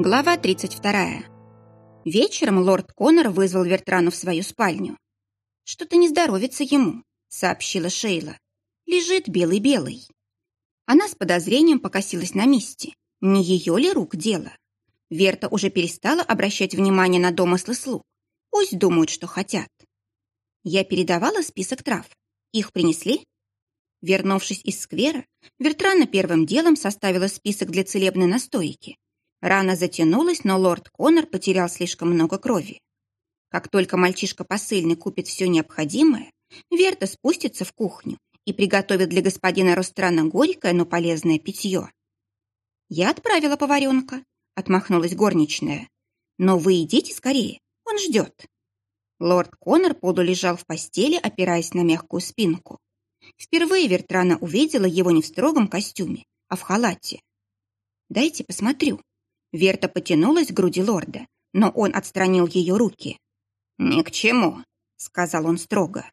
Глава 32. Вечером лорд Коннор вызвал Вертрану в свою спальню. «Что-то не здоровится ему», — сообщила Шейла. «Лежит белый-белый». Она с подозрением покосилась на месте. Не ее ли рук дело? Верта уже перестала обращать внимание на домыслы слуг. Пусть думают, что хотят. Я передавала список трав. Их принесли? Вернувшись из сквера, Вертрана первым делом составила список для целебной настойки Рана затянулась, но лорд Коннор потерял слишком много крови. Как только мальчишка посыльный купит все необходимое, Верта спустится в кухню и приготовит для господина Ространа горькое, но полезное питье. «Я отправила поваренка», — отмахнулась горничная. «Но вы идите скорее, он ждет». Лорд Коннор полулежал в постели, опираясь на мягкую спинку. Впервые Вертрана увидела его не в строгом костюме, а в халате. «Дайте посмотрю», Верта потянулась к груди лорда, но он отстранил ее руки. «Ни к чему», — сказал он строго.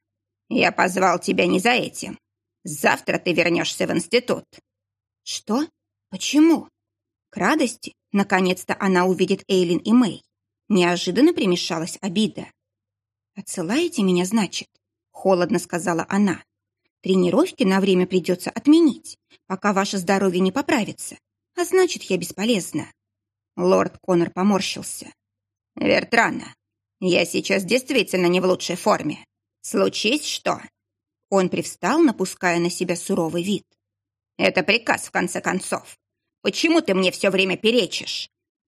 «Я позвал тебя не за этим. Завтра ты вернешься в институт». «Что? Почему?» К радости, наконец-то она увидит Эйлин и Мэй. Неожиданно примешалась обида. «Отсылаете меня, значит?» — холодно сказала она. «Тренировки на время придется отменить, пока ваше здоровье не поправится, а значит, я бесполезна». Лорд Коннор поморщился. «Вертрана, я сейчас действительно не в лучшей форме. Случись что?» Он привстал, напуская на себя суровый вид. «Это приказ, в конце концов. Почему ты мне все время перечишь?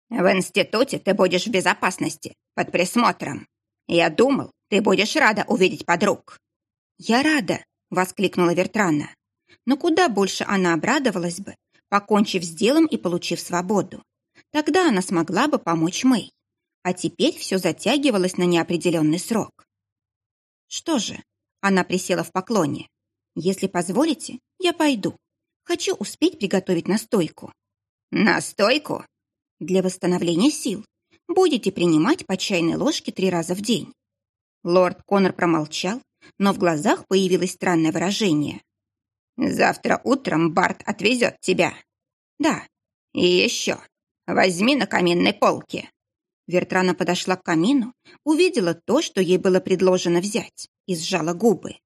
В институте ты будешь в безопасности, под присмотром. Я думал, ты будешь рада увидеть подруг». «Я рада», — воскликнула Вертрана. Но куда больше она обрадовалась бы, покончив с делом и получив свободу. Тогда она смогла бы помочь Мэй. А теперь все затягивалось на неопределенный срок. Что же, она присела в поклоне. Если позволите, я пойду. Хочу успеть приготовить настойку. Настойку? Для восстановления сил. Будете принимать по чайной ложке три раза в день. Лорд Коннор промолчал, но в глазах появилось странное выражение. «Завтра утром Барт отвезет тебя». «Да». «И еще. Возьми на каминной полке». Вертрана подошла к камину, увидела то, что ей было предложено взять, и сжала губы.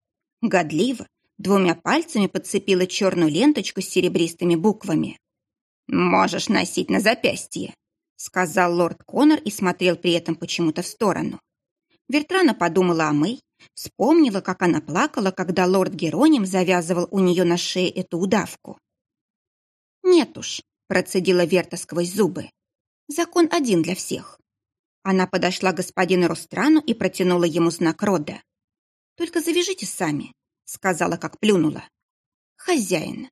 Годливо, двумя пальцами подцепила черную ленточку с серебристыми буквами. «Можешь носить на запястье», — сказал лорд Коннор и смотрел при этом почему-то в сторону. Вертрана подумала о Мэй, вспомнила, как она плакала, когда лорд Героним завязывал у нее на шее эту удавку. «Нет уж, Процедила Верта сквозь зубы. Закон один для всех. Она подошла к господину Ространу и протянула ему знак рода. «Только завяжите сами», — сказала, как плюнула. «Хозяин».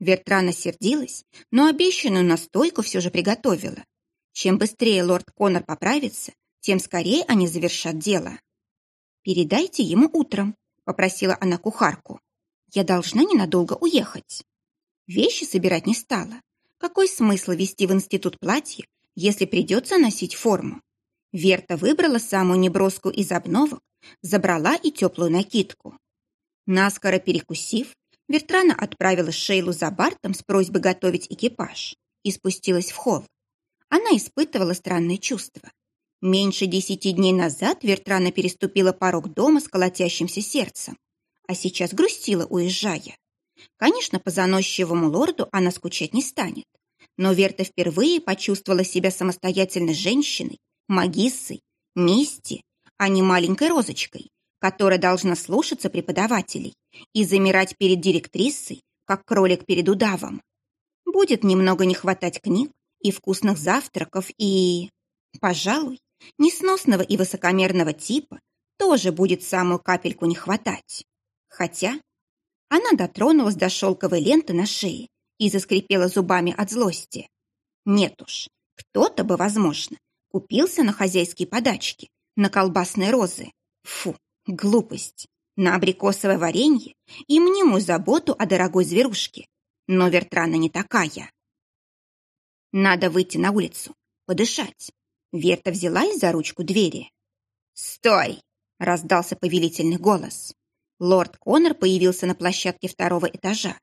Вертрана сердилась, но обещанную настойку все же приготовила. Чем быстрее лорд Коннор поправится, тем скорее они завершат дело. «Передайте ему утром», — попросила она кухарку. «Я должна ненадолго уехать». Вещи собирать не стала. Какой смысл вести в институт платье, если придется носить форму? Верта выбрала самую неброскую из обновок, забрала и теплую накидку. Наскоро перекусив, Вертрана отправила Шейлу за Бартом с просьбой готовить экипаж и спустилась в холл. Она испытывала странные чувства. Меньше десяти дней назад Вертрана переступила порог дома с колотящимся сердцем, а сейчас грустила, уезжая. Конечно, по заносчивому лорду она скучать не станет. Но Верта впервые почувствовала себя самостоятельной женщиной, магиссой, мисти, а не маленькой розочкой, которая должна слушаться преподавателей и замирать перед директрисой, как кролик перед удавом. Будет немного не хватать книг и вкусных завтраков, и... Пожалуй, несносного и высокомерного типа тоже будет самую капельку не хватать. Хотя она дотронулась до шелковой ленты на шее и заскрипела зубами от злости. Нет уж, кто-то бы, возможно, купился на хозяйские подачки, на колбасные розы. Фу, глупость. На абрикосовое варенье и мнимую заботу о дорогой зверушке. Но Вертрана не такая. Надо выйти на улицу, подышать. Верта взялась за ручку двери. «Стой!» — раздался повелительный голос. Лорд Коннор появился на площадке второго этажа.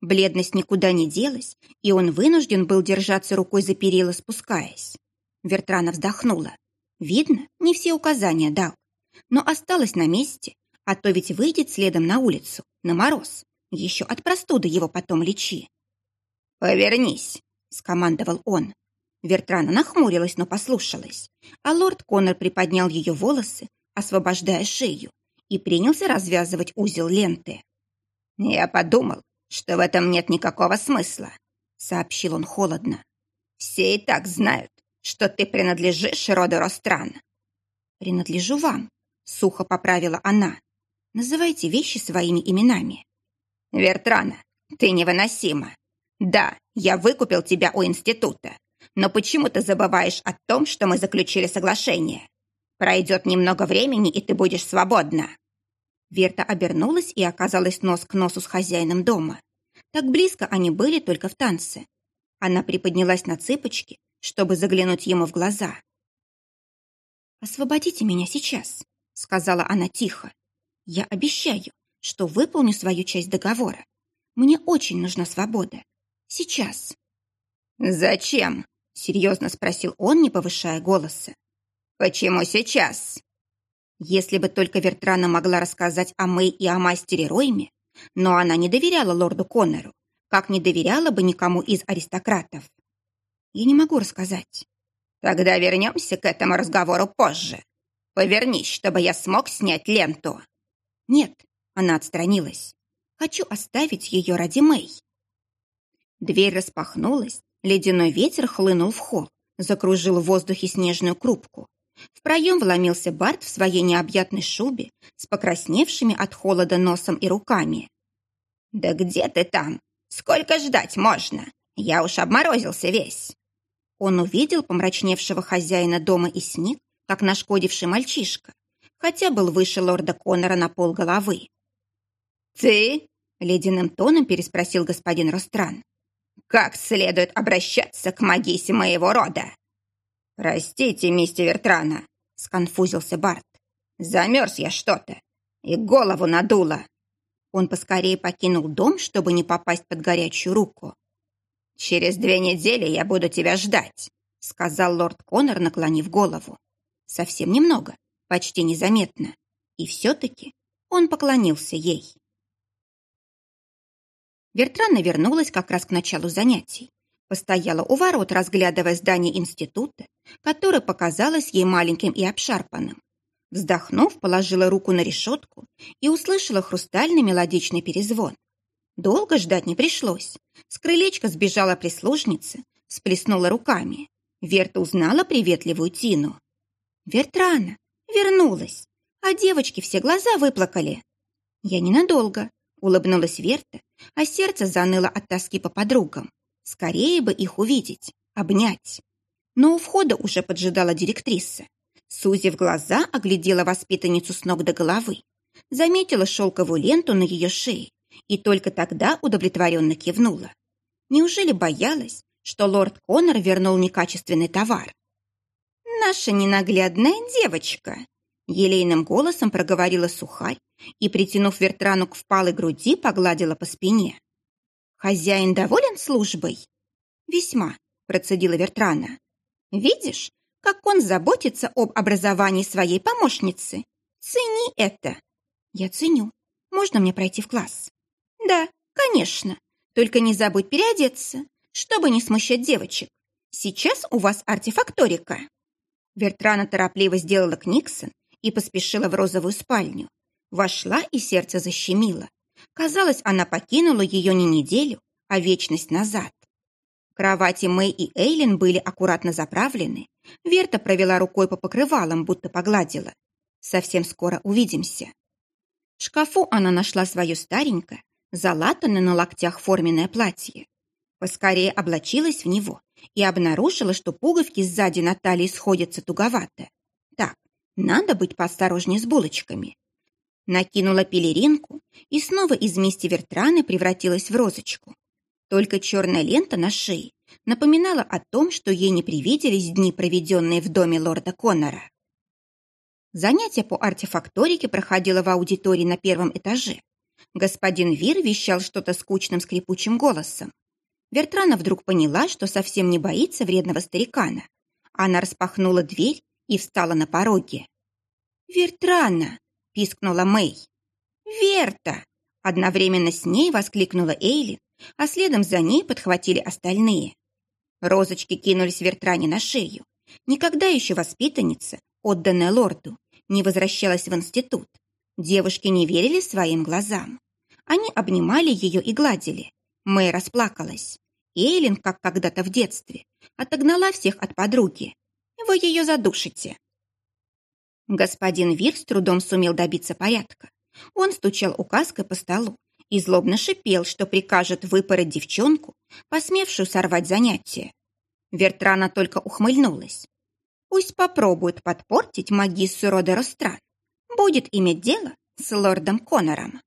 Бледность никуда не делась, и он вынужден был держаться рукой за перила, спускаясь. Вертрана вздохнула. Видно, не все указания дал, но осталась на месте, а то ведь выйдет следом на улицу, на мороз. Еще от простуды его потом лечи. «Повернись», — скомандовал он. Вертрана нахмурилась, но послушалась, а лорд Коннор приподнял ее волосы, освобождая шею, и принялся развязывать узел ленты. «Я подумал, что в этом нет никакого смысла», — сообщил он холодно. «Все и так знают, что ты принадлежишь роду Ростран». «Принадлежу вам», — сухо поправила она. «Называйте вещи своими именами». «Вертрана, ты невыносима. Да, я выкупил тебя у института, но почему ты забываешь о том, что мы заключили соглашение? Пройдет немного времени, и ты будешь свободна». Верта обернулась и оказалась нос к носу с хозяином дома. Так близко они были только в танце. Она приподнялась на цыпочки, чтобы заглянуть ему в глаза. «Освободите меня сейчас», — сказала она тихо. «Я обещаю, что выполню свою часть договора. Мне очень нужна свобода. Сейчас». «Зачем?» — серьезно спросил он, не повышая голоса. «Почему сейчас?» Если бы только Вертрана могла рассказать о Мэй и о мастере Ройме, но она не доверяла лорду Коннору, как не доверяла бы никому из аристократов. Я не могу рассказать. Тогда вернемся к этому разговору позже. Повернись, чтобы я смог снять ленту. Нет, она отстранилась. Хочу оставить ее ради Мэй. Дверь распахнулась, ледяной ветер хлынул в холл, закружил в воздухе снежную крупку. В проем вломился Барт в своей необъятной шубе с покрасневшими от холода носом и руками. «Да где ты там? Сколько ждать можно? Я уж обморозился весь!» Он увидел помрачневшего хозяина дома и сник, как нашкодивший мальчишка, хотя был выше лорда Коннора на пол головы. «Ты?» — ледяным тоном переспросил господин Ростран. «Как следует обращаться к магисе моего рода?» «Простите, мистер Вертрана», — сконфузился Барт. «Замерз я что-то и голову надуло». Он поскорее покинул дом, чтобы не попасть под горячую руку. «Через две недели я буду тебя ждать», — сказал лорд Коннор, наклонив голову. Совсем немного, почти незаметно. И все-таки он поклонился ей. Вертрана вернулась как раз к началу занятий. Постояла у ворот, разглядывая здание института, которое показалось ей маленьким и обшарпанным. Вздохнув, положила руку на решетку и услышала хрустальный мелодичный перезвон. Долго ждать не пришлось. С крылечка сбежала прислужница, сплеснула руками. Верта узнала приветливую Тину. «Вертрана! Вернулась! А девочки все глаза выплакали!» «Я ненадолго», — улыбнулась Верта, а сердце заныло от тоски по подругам. Скорее бы их увидеть, обнять. Но у входа уже поджидала директриса. Сузив глаза, оглядела воспитанницу с ног до головы. Заметила шелковую ленту на ее шее и только тогда удовлетворенно кивнула. Неужели боялась, что лорд Коннор вернул некачественный товар? «Наша ненаглядная девочка!» Елейным голосом проговорила сухарь и, притянув Вертрану к впалой груди, погладила по спине. «Хозяин доволен службой?» «Весьма», — процедила Вертрана. «Видишь, как он заботится об образовании своей помощницы? Цени это!» «Я ценю. Можно мне пройти в класс?» «Да, конечно. Только не забудь переодеться, чтобы не смущать девочек. Сейчас у вас артефакторика». Вертрана торопливо сделала книксон и поспешила в розовую спальню. Вошла и сердце защемило. Казалось, она покинула ее не неделю, а вечность назад. Кровати Мэй и Эйлин были аккуратно заправлены. Верта провела рукой по покрывалам, будто погладила. Совсем скоро увидимся. В шкафу она нашла свое старенькое, залатанное на локтях форменное платье. Поскорее облачилась в него и обнаружила, что пуговки сзади на талии сходятся туговато. Так, надо быть поосторожнее с булочками. Накинула пелеринку и снова из мести вертраны превратилась в розочку. Только черная лента на шее напоминала о том, что ей не привиделись дни, проведенные в доме лорда Коннора. Занятие по артефакторике проходило в аудитории на первом этаже. Господин Вир вещал что-то скучным скрипучим голосом. Вертрана вдруг поняла, что совсем не боится вредного старикана. Она распахнула дверь и встала на пороге. «Вертрана!» — пискнула Мэй. «Верта!» — одновременно с ней воскликнула Эйлин, а следом за ней подхватили остальные. Розочки кинулись Вертране на шею. Никогда еще воспитанница, отданная лорду, не возвращалась в институт. Девушки не верили своим глазам. Они обнимали ее и гладили. Мэй расплакалась. Эйлин, как когда-то в детстве, отогнала всех от подруги. Вы ее задушите. Господин Вир с трудом сумел добиться порядка. Он стучал указкой по столу и злобно шипел, что прикажет выпороть девчонку, посмевшую сорвать занятие. Вертрана только ухмыльнулась. Пусть попробует подпортить магиссу рода Ростран. Будет иметь дело с лордом Конором.